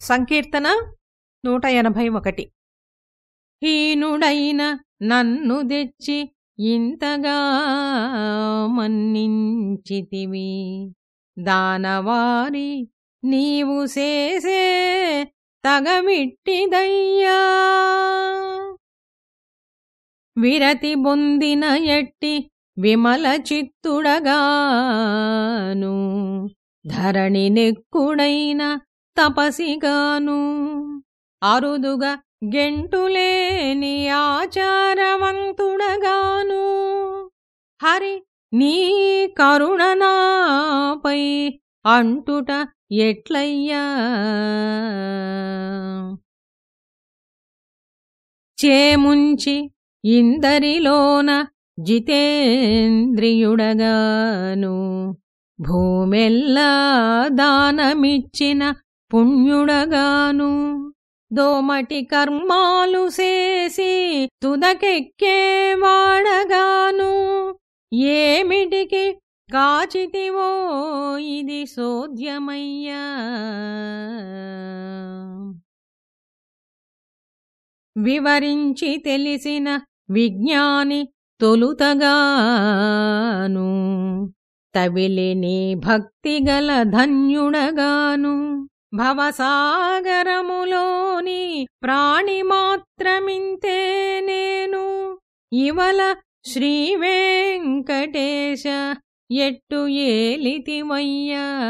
సంకీర్తన నూట ఎనభై ఒకటి. హీనుడైన నన్ను తెచ్చి ఇంతగా మన్నించితివి. దానవారి నీవు చేసే తగమిట్టిదయ్యా. విరతి బొందిన ఎట్టి విమల చిత్తుడగాను. ధరణి నెక్కుడైన తపసిగాను. అరుదుగా గెంటులేని ఆచారవంతుడగాను. హరి నీ కరుణనాపై అంటుట ఎట్లయ్యా? చేముంచి ఇందరిలోన జితేంద్రియుడగాను. భూమెల్లా దానమిచ్చిన పుణ్యుడగాను. దోమటి కర్మాలు చేసి తుదకెక్కేవాడగాను ఏమిటికి కాచితివో ఇది సోద్యమయ్యా వివరించి తెలిసిన విజ్ఞాని తొలుతగాను. తవిలిని భక్తిగల ధన్యుడగాను. భవసాగరములోని ప్రాణి మాత్రమింతే నేను. ఇవల శ్రీవేంకటేశ ఎట్టు ఏలితివయ్యా